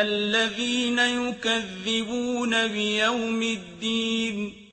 الذين يكذبون بيوم الدين.